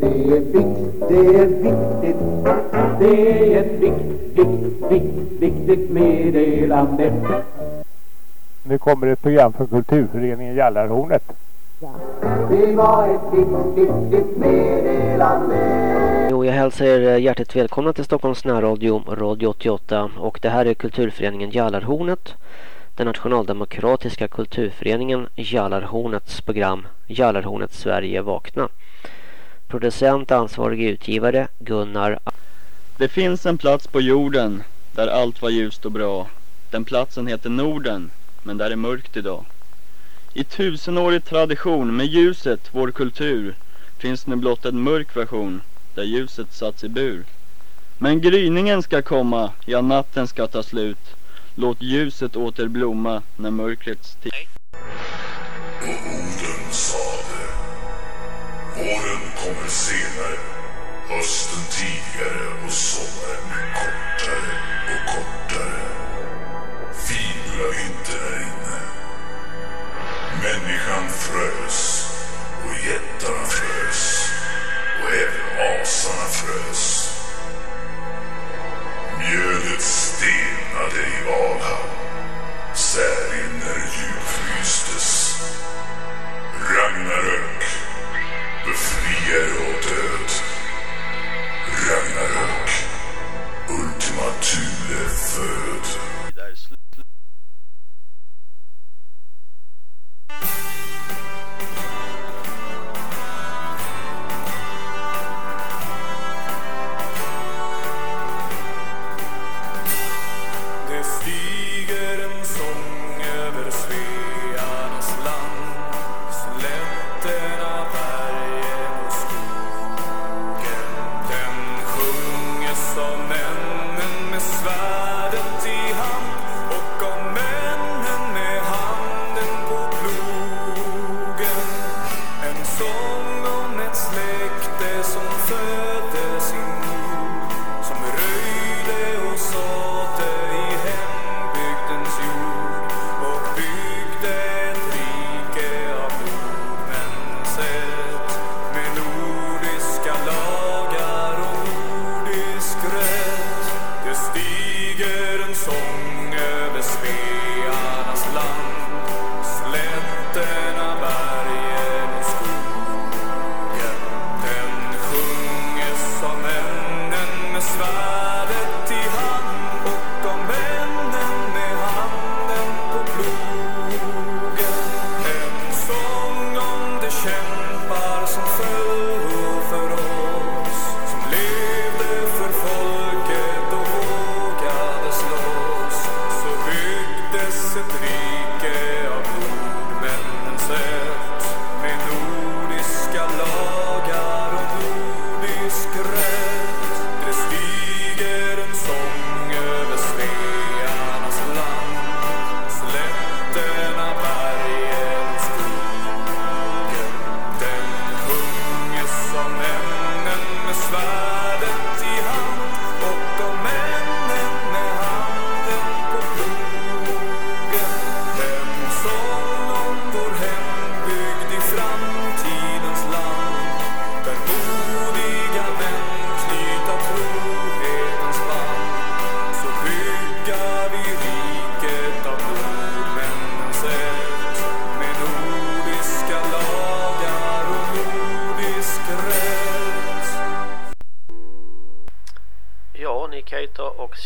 Det är viktigt, det är viktigt, det är ett vikt, vikt, vikt, viktigt meddelande. Nu kommer ett program från Kulturföreningen Jallarhornet. Det var ett vikt, viktigt meddelande. Jo, jag hälsar er hjärtligt välkomna till Stockholms närradio, Radio 88. Och det här är Kulturföreningen Jallarhornet. Den nationaldemokratiska kulturföreningen Jallarhornets program Jallarhornet Sverige vakna. Producent ansvarig utgivare Gunnar Det finns en plats på jorden där allt var ljust och bra. Den platsen heter Norden, men där är mörkt idag. I tusenårig tradition med ljuset, vår kultur, finns nu blott en mörk version där ljuset satts i bur. Men gryningen ska komma, ja natten ska ta slut. Låt ljuset åter blomma när mörkrets tid kommer senare. Hösten tidigare och sommaren kortare och kortare. Fibula vintern är inne. Människan frös och jättarna frös och även asarna frös. Mjölet stelnade i Valhall.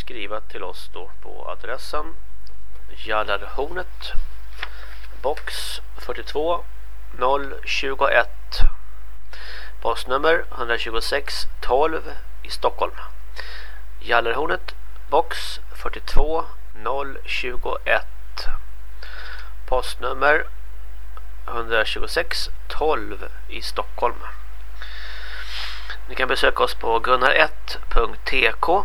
Skriva till oss då på adressen Jallarhornet box 42 021 postnummer 126 12 i Stockholm. Jallarhornet box 42 021 postnummer 126 12 i Stockholm. Ni kan besöka oss på gunnar1.tk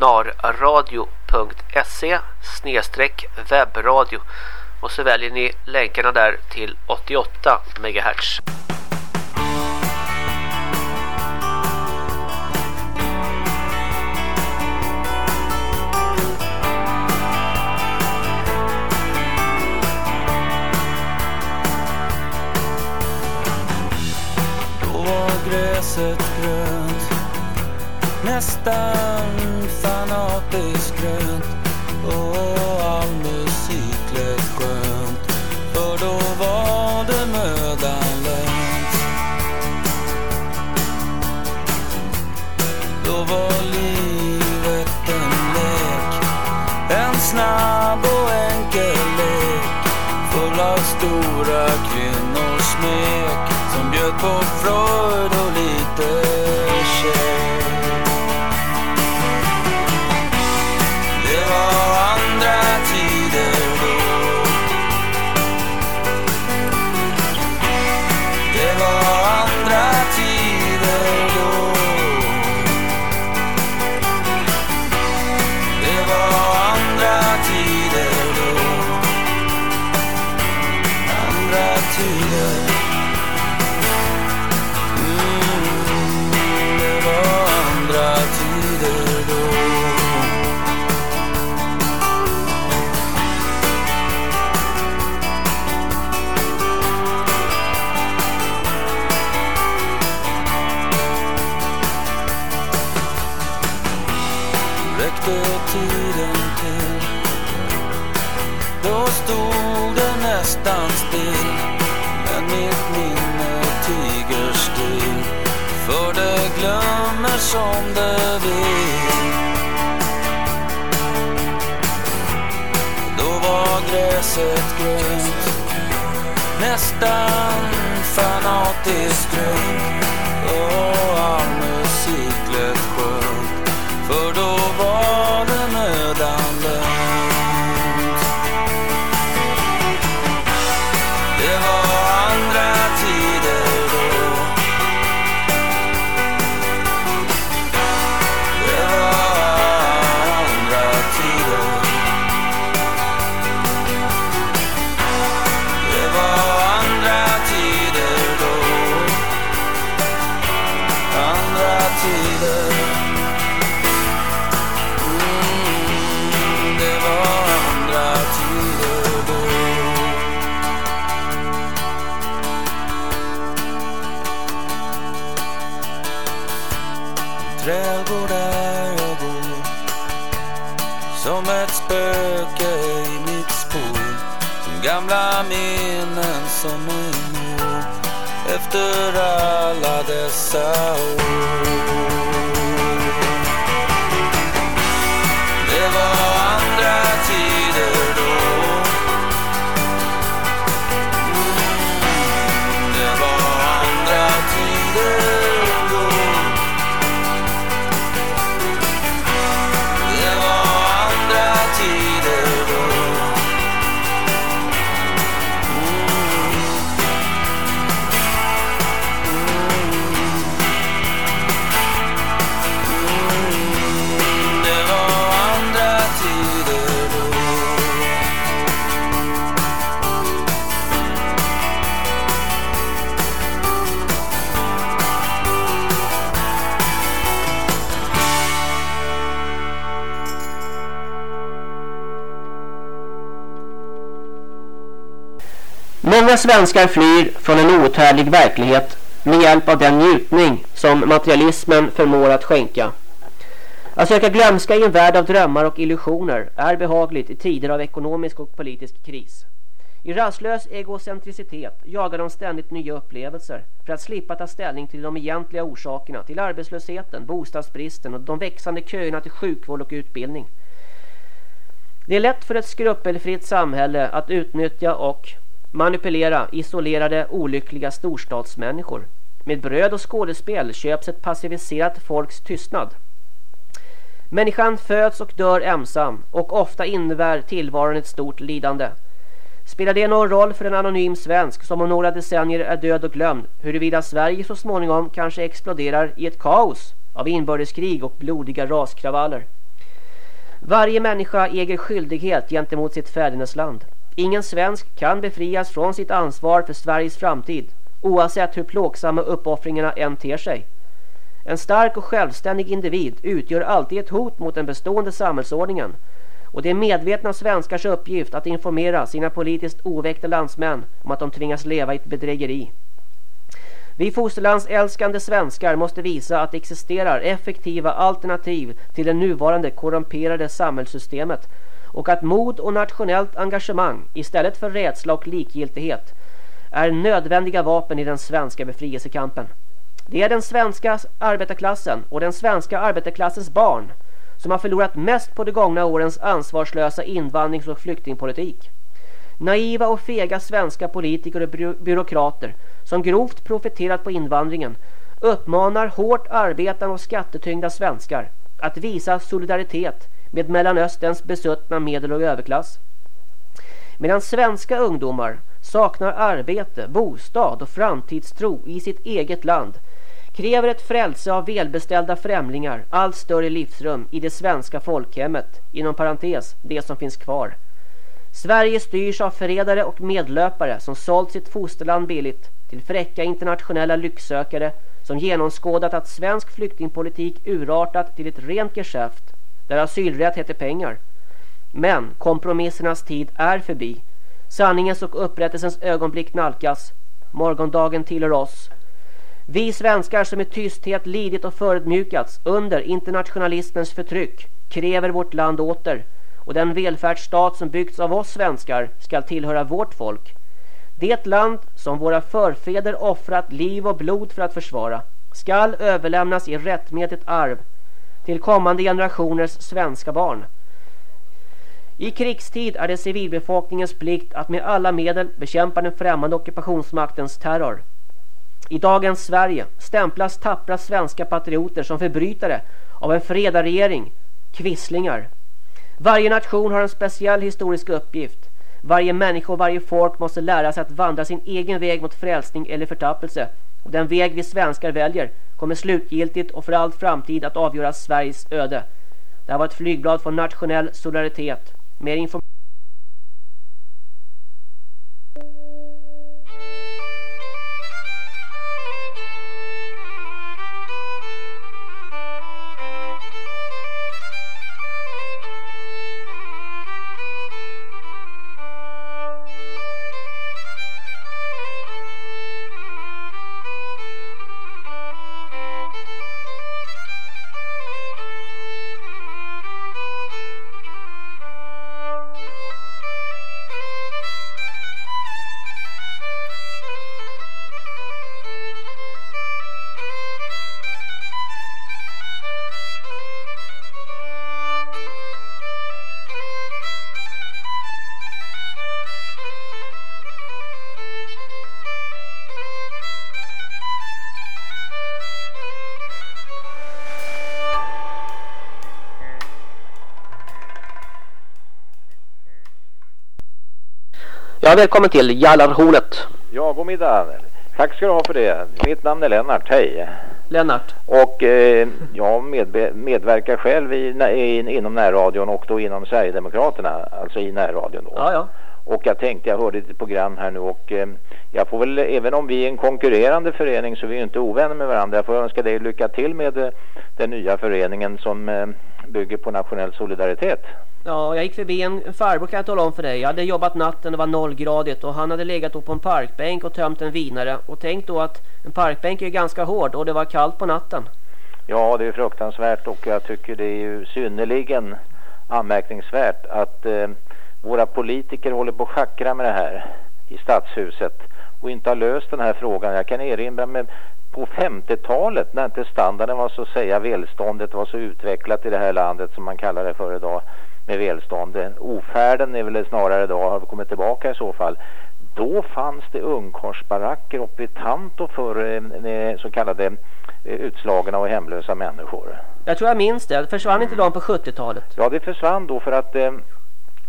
narradio.se webbradio och så väljer ni länkarna där till 88 MHz. gräset grönt Nästan fanatiskt grönt Och all musik lät skönt För då var det mödan lönt. Då var livet en lek En snabb och enkel lek Full av stora kvinnors smek som bjöd på Freud Andra fanatiskt grönt dessa svenskar flyr från en outhärdlig verklighet med hjälp av den njutning som materialismen förmår att skänka. Att söka glömska i en värld av drömmar och illusioner är behagligt i tider av ekonomisk och politisk kris. I rastlös egocentricitet jagar de ständigt nya upplevelser för att slippa ta ställning till de egentliga orsakerna till arbetslösheten, bostadsbristen och de växande köerna till sjukvård och utbildning. Det är lätt för ett skrupelfritt samhälle att utnyttja och manipulera isolerade, olyckliga storstadsmänniskor. Med bröd och skådespel köps ett passiviserat folks tystnad. Människan föds och dör ensam och ofta innebär tillvaron ett stort lidande. Spelar det någon roll för en anonym svensk som om några decennier är död och glömd huruvida Sverige så småningom kanske exploderar i ett kaos av inbördeskrig och blodiga raskravaller? Varje människa äger skyldighet gentemot sitt fädernesland. Ingen svensk kan befrias från sitt ansvar för Sveriges framtid oavsett hur plågsamma uppoffringarna än ter sig. En stark och självständig individ utgör alltid ett hot mot den bestående samhällsordningen och det är medvetna svenskars uppgift att informera sina politiskt oväckta landsmän om att de tvingas leva i ett bedrägeri. Vi fosterlandsälskande svenskar måste visa att det existerar effektiva alternativ till det nuvarande korrumperade samhällssystemet och att mod och nationellt engagemang istället för rädsla och likgiltighet är nödvändiga vapen i den svenska befrielsekampen. Det är den svenska arbetarklassen och den svenska arbetarklassens barn som har förlorat mest på de gångna årens ansvarslösa invandrings- och flyktingpolitik. Naiva och fega svenska politiker och by byråkrater som grovt profiterat på invandringen uppmanar hårt arbetande och skattetyngda svenskar att visa solidaritet med Mellanösterns besuttna medel- och överklass. Medan svenska ungdomar saknar arbete, bostad och framtidstro i sitt eget land kräver ett frälse av välbeställda främlingar allt större livsrum i det svenska folkhemmet, inom parentes det som finns kvar. Sverige styrs av förrädare och medlöpare som sålt sitt fosterland billigt till fräcka internationella lycksökare som genomskådat att svensk flyktingpolitik urartat till ett rent geschäft där asylrätt heter pengar. Men kompromissernas tid är förbi. Sanningens och upprättelsens ögonblick nalkas. Morgondagen tillhör oss. Vi svenskar som i tysthet lidit och förödmjukats under internationalismens förtryck kräver vårt land åter och den välfärdsstat som byggts av oss svenskar ska tillhöra vårt folk. Det land som våra förfäder offrat liv och blod för att försvara skall överlämnas i rättmätigt arv till kommande generationers svenska barn. I krigstid är det civilbefolkningens plikt att med alla medel bekämpa den främmande ockupationsmaktens terror. I dagens Sverige stämplas tappra svenska patrioter som förbrytare av en fredarregering, kvisslingar. Varje nation har en speciell historisk uppgift. Varje människa och varje folk måste lära sig att vandra sin egen väg mot frälsning eller förtappelse. Och den väg vi svenskar väljer kommer slutgiltigt och för all framtid att avgöra Sveriges öde. Det här var ett flygblad från Nationell Solidaritet. Mer information Ja, välkommen till Jallarhornet. Ja, god middag. Tack ska du ha för det. Mitt namn är Lennart, hej. Lennart. Och eh, jag med, medverkar själv i, i, inom närradion och då inom Sverigedemokraterna, alltså i närradion då. Ja, ja. Och jag tänkte, jag hörde ett program här nu och eh, jag får väl, även om vi är en konkurrerande förening så är vi ju inte ovänner med varandra. Jag får önska dig lycka till med eh, den nya föreningen som eh, bygger på nationell solidaritet. Ja, jag gick förbi en farbror kan jag tala om för dig. Jag hade jobbat natten, det var nollgradigt och han hade legat upp på en parkbänk och tömt en vinare. Och tänk då att en parkbänk är ganska hård och det var kallt på natten. Ja, det är fruktansvärt och jag tycker det är ju synnerligen anmärkningsvärt att eh, våra politiker håller på att schackra med det här i stadshuset och inte har löst den här frågan. Jag kan erinra mig på 50-talet när inte standarden var så att säga välståndet var så utvecklat i det här landet som man kallar det för idag med välstånd. Ofärden är väl snarare då har kommit tillbaka i så fall. Då fanns det ungkorsbaracker uppe i Tanto för eh, så kallade eh, utslagna och hemlösa människor. Jag tror jag minns det. Försvann inte de på 70-talet? Ja, det försvann då för att eh,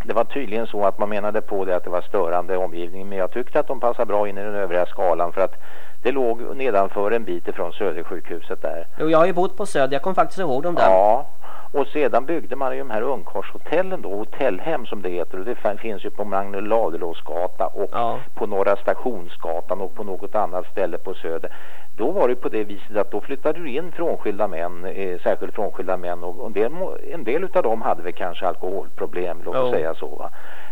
det var tydligen så att man menade på det att det var störande omgivning. Men jag tyckte att de passade bra in i den övriga skalan för att det låg nedanför en bit ifrån Södersjukhuset där. Jo, jag har ju bott på Söder. Jag kommer faktiskt ihåg dem där. Ja, och sedan byggde man ju de här ungkarlshotellen då, hotellhem som det heter. Och det finns ju på Magnus Ladulåsgata och Ja. på Norra Stationsgatan och på något annat ställe på Söder. Då var det på det viset att då flyttade du in frånskilda män, eh, särskilt frånskilda män och en del, en del utav dem hade väl kanske alkoholproblem, låt oss Jo. säga så va.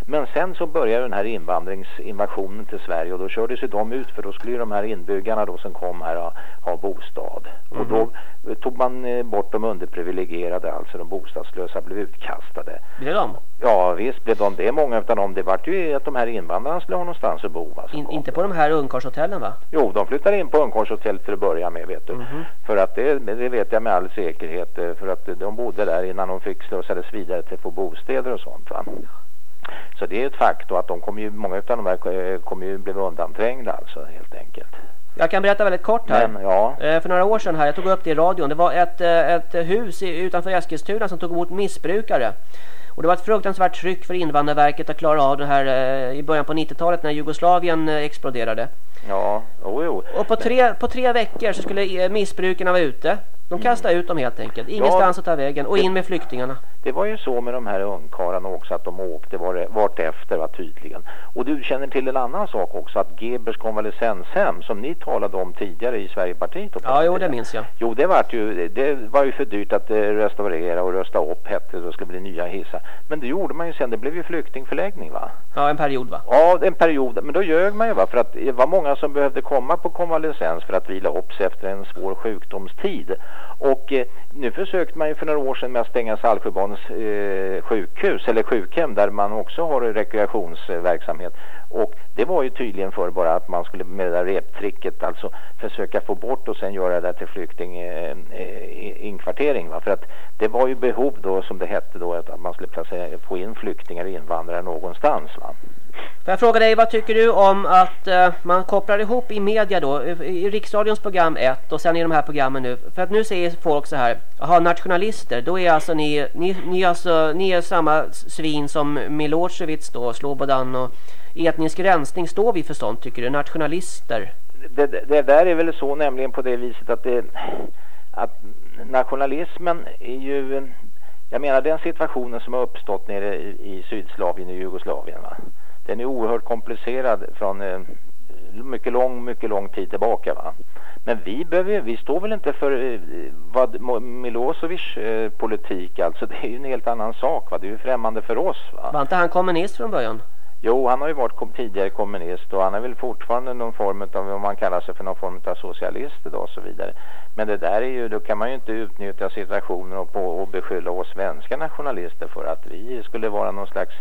Men sen så började den här invandringsinvasionen till Sverige och då kördes ju de ut för då skulle ju de här inbyggarna då som kom här ha, ha bostad. Och då eh, tog man eh, bort de underprivilegierade, alltså de bostadslösa blev utkastade. Blev de? Ja visst blev de det, många utav dem. Det vart ju att de här invandrarna skulle ha någonstans att bo. som In, inte på de här ungkarlshotellen va? Jo, de flyttade in på Ungkarlshotell till att börja med, vet du. Mhm. För att det, det vet jag med all säkerhet. eh, För att de bodde där innan de fick slussades vidare till att få bostäder och sånt va. Så det är ett faktum att de kommer ju, många av de här eh, kommer ju bli undanträngda alltså helt enkelt. Jag kan berätta väldigt kort här. Men ja, Eh, För några år sedan här, jag tog upp det i radion. Det var ett, eh, ett hus utanför Eskilstuna som tog emot missbrukare. Och det var ett fruktansvärt tryck för Invandrarverket att klara av det här i början på 90-talet när Jugoslavien exploderade. ja, jo, jo. Och på tre, på tre veckor så skulle missbrukarna vara ute. De kastade ut dem helt enkelt. Ingenstans att ta vägen. Och in med flyktingarna. Det var ju så med de här ungkarlarna också att de åkte var, vart efter va, tydligen. Och du känner till en annan sak också att Gebers konvalescenshem som ni talade om tidigare i Sverigepartiet. Ja, jo det minns jag. Jo, det var ju, det var ju för dyrt att eh, restaurera och rösta upp hette. Det skulle bli nya hissar. Men det gjorde man ju sen. Det blev ju flyktingförläggning va? Ja, en period va? Ja, en period. Men då ljög man ju va? För att det var många som behövde komma på konvalescens för att vila upp sig efter en svår sjukdomstid. Och eh, nu försökte man ju för några år sedan med att stänga Saltsjöbadens eh, sjukhus eller sjukhem där man också har rekreationsverksamhet. Och det var ju tydligen för bara att man skulle med det där reptricket alltså försöka få bort och sen göra det där till flyktinginkvartering. eh, eh va? För att det var ju behov då som det hette då att att man skulle placera, få in flyktingar och invandrare någonstans va. Får jag fråga dig, vad tycker du om att eh, man kopplar ihop i media då, i, i Riksradions program 1 och sen i de här programmen nu. För att nu säger folk så här, jaha nationalister, då är alltså ni, ni, ni, alltså, ni är samma svin som Milosevic då, Slobodan och etnisk rensning. Står vi för sånt tycker du, nationalister? det, det det där är väl så nämligen på det viset att det, att nationalismen är ju jag menar den situationen som har uppstått nere i, i Sydslavien och Jugoslavien va? Den är oerhört komplicerad från eh, mycket lång, mycket lång tid tillbaka va. Men vi behöver, vi står väl inte för eh, vad Milosevic eh, politik alltså, det är ju en helt annan sak va, det är ju främmande för oss va. Var inte han kommunist från början? Jo, han har ju varit kom tidigare kommunist och han är väl fortfarande någon form av, om man kallar sig för någon form av socialist idag och så vidare. Men det där är ju, då kan man ju inte utnyttja situationen och, på, och beskylla oss svenska nationalister för att vi skulle vara någon slags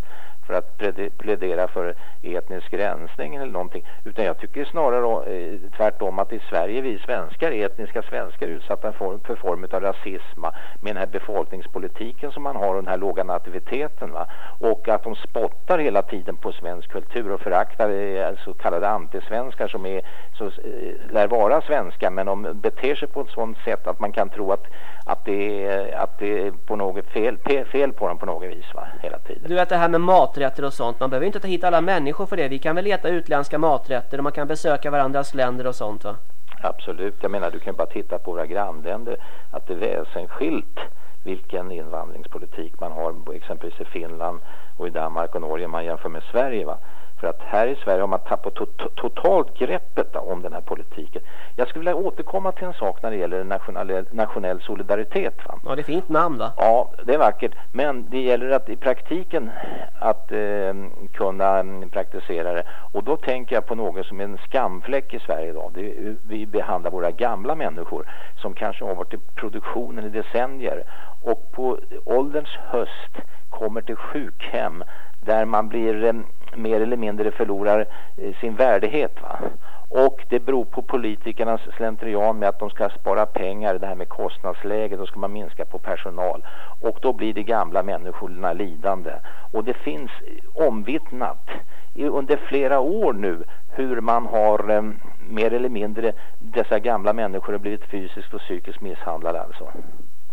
för att plädera för etnisk rensning eller någonting. Utan jag tycker snarare eh, tvärtom att i Sverige vi svenskar, etniska svenskar, utsatta för, för form av rasism med den här befolkningspolitiken som man har och den här låga nativiteten. Va? Och att de spottar hela tiden på svensk kultur och föraktar eh, så kallade antisvenskar som är, så, eh, lär vara svenska men de beter sig på ett sådant sätt att man kan tro att, att det är, att det är på något fel, fel på dem på något vis va, hela tiden. Du vet det här med maträtter och sånt, man behöver inte ta hit alla människor för det. Vi kan väl äta utländska maträtter och man kan besöka varandras länder och sånt va? Absolut, jag menar du kan bara titta på våra grannländer att det är väsensskilt vilken invandringspolitik man har exempelvis i Finland och i Danmark och Norge man jämför med Sverige va. För att här i Sverige har man tappat to totalt greppet om den här politiken. Jag skulle vilja återkomma till en sak när det gäller nationell, nationell solidaritet. Va? Ja, det är fint namn va? Ja, det är vackert. Men det gäller att i praktiken att eh, kunna praktisera det. Och då tänker jag på något som är en skamfläck i Sverige idag. Är vi behandlar våra gamla människor som kanske har varit i produktionen i decennier och på ålderns höst kommer till sjukhem där man blir eh, mer eller mindre förlorar eh, sin värdighet va. Och det beror på politikernas slentrian med att de ska spara pengar, det här med kostnadsläget, då ska man minska på personal. Och då blir de gamla människorna lidande. Och det finns omvittnat under flera år nu hur man har eh, mer eller mindre, dessa gamla människor har blivit fysiskt och psykiskt misshandlade alltså.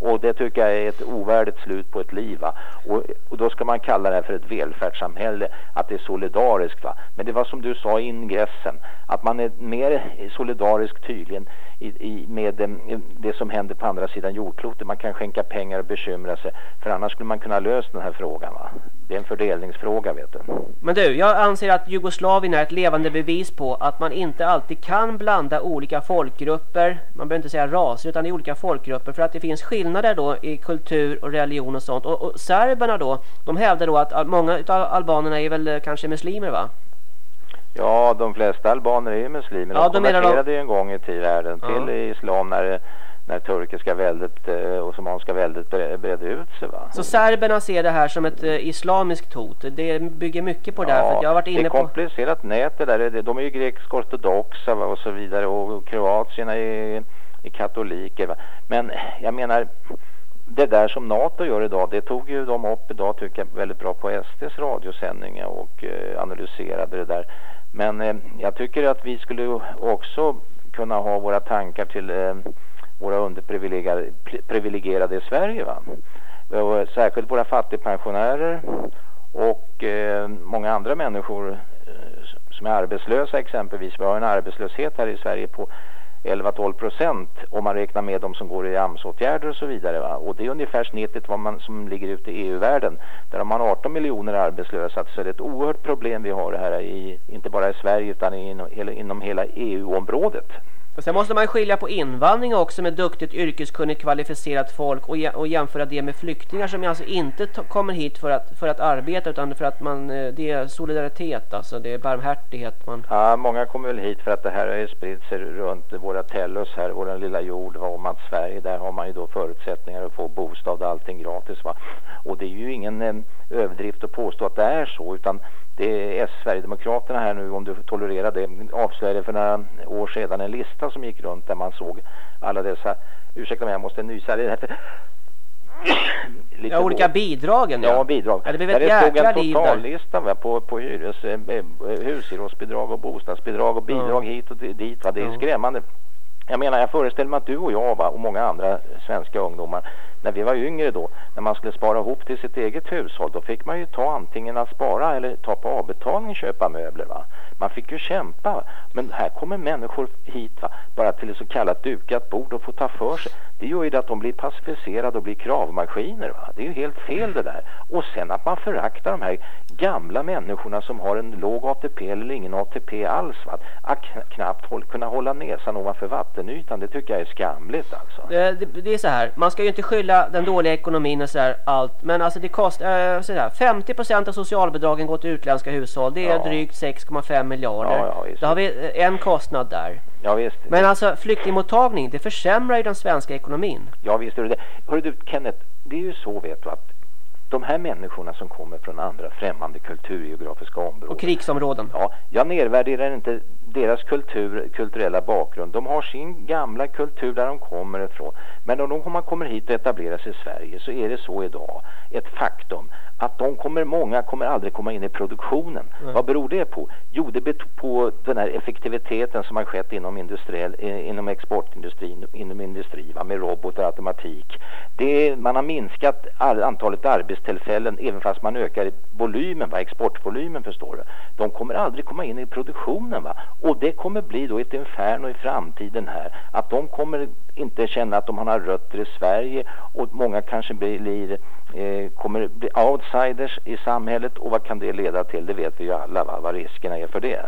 Och det tycker jag är ett ovärdigt slut på ett liv. Va? Och, och då ska man kalla det här för ett välfärdssamhälle, att det är solidariskt. Va? Men det var som du sa i ingressen, att man är mer solidarisk tydligen i, i, med eh, det som händer på andra sidan jordklotet. Man kan skänka pengar och bekymra sig. För annars skulle man kunna lösa den här frågan. Va? Det är en fördelningsfråga vet du. Men du, jag anser att Jugoslavien är ett levande bevis på att man inte alltid kan blanda olika folkgrupper. Man behöver inte säga raser utan det är olika folkgrupper. För att det finns skillnader då i kultur och religion och sånt. Och, och serberna då, de hävdar då att många av albanerna är väl eh, kanske muslimer va? Ja, de flesta albaner är ju muslimer. Ja, de konverterade de... ju en gång i tiden till ja. islam när, när turkiska väldet och eh, osmanska väldet bredde ut sig. Va? Så serberna ser det här som ett uh, islamiskt hot? Det bygger mycket på det här. För jag har varit inne det är komplicerat på... nät det där. De är ju grekisk-ortodoxa och så vidare och kroatierna är, är katoliker. Va? Men jag menar det där som NATO gör idag, det tog ju de upp idag tycker jag väldigt bra på SDs radiosändningar och eh, analyserade det där. Men eh, jag tycker att vi skulle också kunna ha våra tankar till eh, våra underprivilegierade i Sverige. Va? Och särskilt våra fattigpensionärer och eh, många andra människor eh, som är arbetslösa exempelvis. Vi har en arbetslöshet här i Sverige på 11-12 procent om man räknar med de som går i AMS-åtgärder och så vidare. Va? Och det är ungefär snittet vad man, som ligger ute i EU-världen. Där har man 18 miljoner arbetslösa. Så det är ett oerhört problem vi har här i, inte bara i Sverige utan inom, inom hela EU-området. Och sen måste man skilja på invandring också med duktigt, yrkeskunnigt, kvalificerat folk och, och jämföra det med flyktingar som alltså inte kommer hit för att, för att arbeta utan för att man, eh, det är solidaritet, alltså det är barmhärtighet. Man... Ja, många kommer väl hit för att det här har ju spritt sig runt våra tellus här, vår lilla jord, va, om att Sverige, där har man ju då förutsättningar att få bostad och allting gratis va. Och det är ju ingen eh, överdrift att påstå att det är så utan det är Sverigedemokraterna här nu, om du tolererar det, avslöjade för några år sedan en lista som gick runt där man såg alla dessa, ursäkta mig jag måste nysa det här ja, olika hård. bidragen ja. ja bidrag. Ja, det blev ett där det stod en totallista va, på, på hyres, eh, eh hushyresbidrag och bostadsbidrag och bidrag ja. hit och dit va. Det är ja. skrämmande. Jag menar, jag föreställer mig att du och jag va, och många andra svenska ungdomar när vi var yngre då, när man skulle spara ihop till sitt eget hushåll, då fick man ju ta antingen att spara eller ta på avbetalning köpa möbler va. Man fick ju kämpa. Men här kommer människor hit va, bara till ett så kallat dukat bord och får ta för sig. Det gör ju att de blir pacificerade och blir kravmaskiner va. Det är ju helt fel det där. Och sen att man föraktar de här gamla människorna som har en låg ATP eller ingen ATP alls va. Att knappt håll, kunna hålla näsan ovanför vattenytan, det tycker jag är skamligt alltså. Det, det, det är så här, man ska ju inte skylla skylla den dåliga ekonomin och sådär allt. Men alltså det kostar, äh, sådär, 50% av socialbidragen går till utländska hushåll. Det är ja. drygt 6,5 miljarder. Ja, ja, Då har vi eh, en kostnad där. Ja, visst. Men alltså flyktingmottagning, det försämrar ju den svenska ekonomin. Ja visst är det Hör du Kenneth, det är ju så vet du att de här människorna som kommer från andra främmande kulturgeografiska områden. Och krigsområden. Ja, jag nedvärderar inte deras kultur, kulturella bakgrund. De har sin gamla kultur där de kommer ifrån. Men om de kommer hit och etablerar sig i Sverige så är det så idag, ett faktum, att de kommer, många kommer aldrig komma in i produktionen. Mm. Vad beror det på? Jo, det beror på den här effektiviteten som har skett inom, industriell, eh, inom exportindustrin, inom industri, va, med robotar och automatik. Det, man har minskat antalet arbetstillfällen även fast man ökar volymen, va, exportvolymen förstår du. De kommer aldrig komma in i produktionen va? Och det kommer bli då ett inferno i framtiden här. Att de kommer inte känna att de har rötter i Sverige och många kanske blir eh, kommer bli outsiders i samhället och vad kan det leda till? Det vet vi ju alla va? vad riskerna är för det.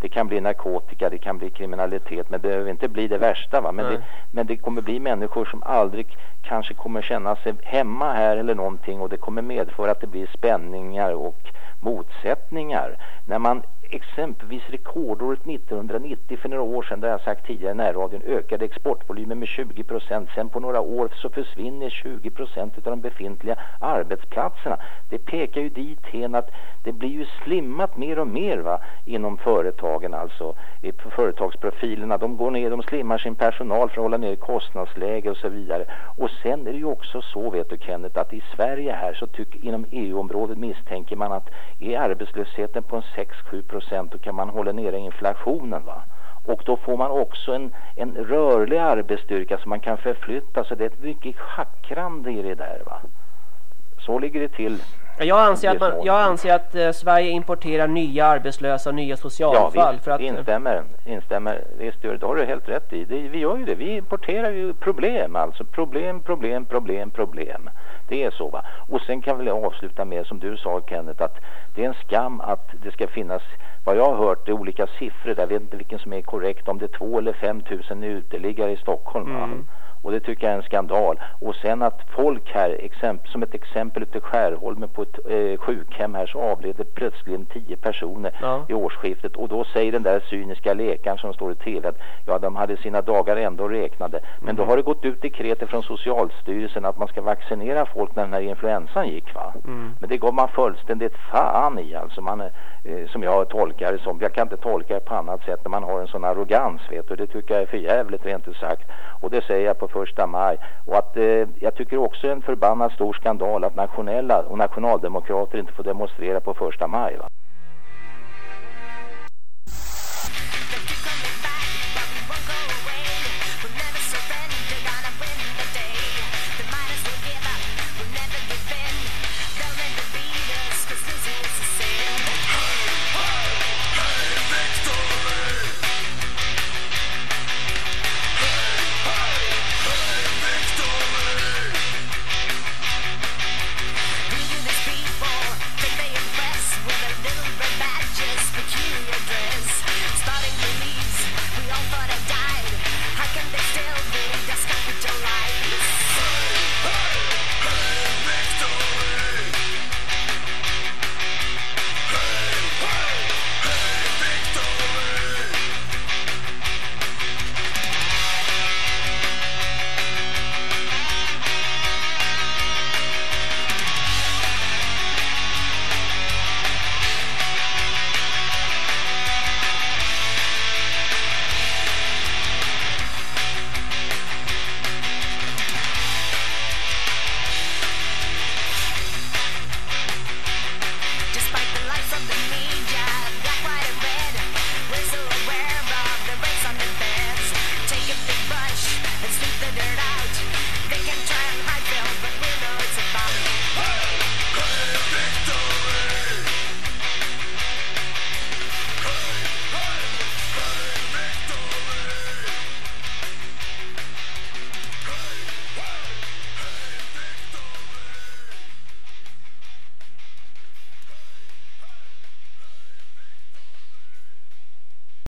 Det kan bli narkotika, det kan bli kriminalitet men det behöver inte bli det värsta va? Men, det, men det kommer bli människor som aldrig kanske kommer känna sig hemma här eller någonting och det kommer medföra att det blir spänningar och motsättningar. När man exempelvis rekordåret 1990 för några år sedan, det har jag sagt tidigare i närradion, ökade exportvolymen med 20 procent. Sen på några år så försvinner 20 procent av de befintliga arbetsplatserna. Det pekar ju dit hen att det blir ju slimmat mer och mer va, inom företagen alltså. I företagsprofilerna, de går ner, de slimmar sin personal för att hålla ner kostnadsläge och så vidare. Och sen är det ju också så vet du Kenneth att i Sverige här så tycker inom EU-området misstänker man att är arbetslösheten på en 6-7 procent då kan man hålla nere inflationen va. Och då får man också en, en rörlig arbetsstyrka som man kan förflytta så det är ett mycket schackrande i det där va. Så ligger det till. Jag anser att, man, jag anser att eh, Sverige importerar nya arbetslösa och nya socialfall. Ja, visst, för att, instämmer. instämmer. Visst, det har du helt rätt i. Det, vi gör ju det. Vi importerar ju problem alltså. Problem, problem, problem, problem. Det är så va. Och sen kan väl jag avsluta med som du sa Kenneth att det är en skam att det ska finnas vad jag har hört är olika siffror där. Jag vet inte vilken som är korrekt om det är två eller fem tusen uteliggare i Stockholm. Mm. Och det tycker jag är en skandal. Och sen att folk här, exempel, som ett exempel ute i Skärholmen på ett eh, sjukhem här så avleder plötsligt tio personer ja. i årsskiftet. Och då säger den där cyniska läkaren som står i tv att ja, de hade sina dagar ändå räknade. Men mm. då har det gått ut dekreter från Socialstyrelsen att man ska vaccinera folk när den här influensan gick va. Mm. Men det gav man fullständigt fan i alltså. Man, eh, som jag tolkar det som. Jag kan inte tolka det på annat sätt när man har en sån arrogans vet du. Det tycker jag är för jävligt rent ut sagt. Och det säger jag på första maj. Och att eh, jag tycker också en förbannat stor skandal att nationella och nationaldemokrater inte får demonstrera på första maj va.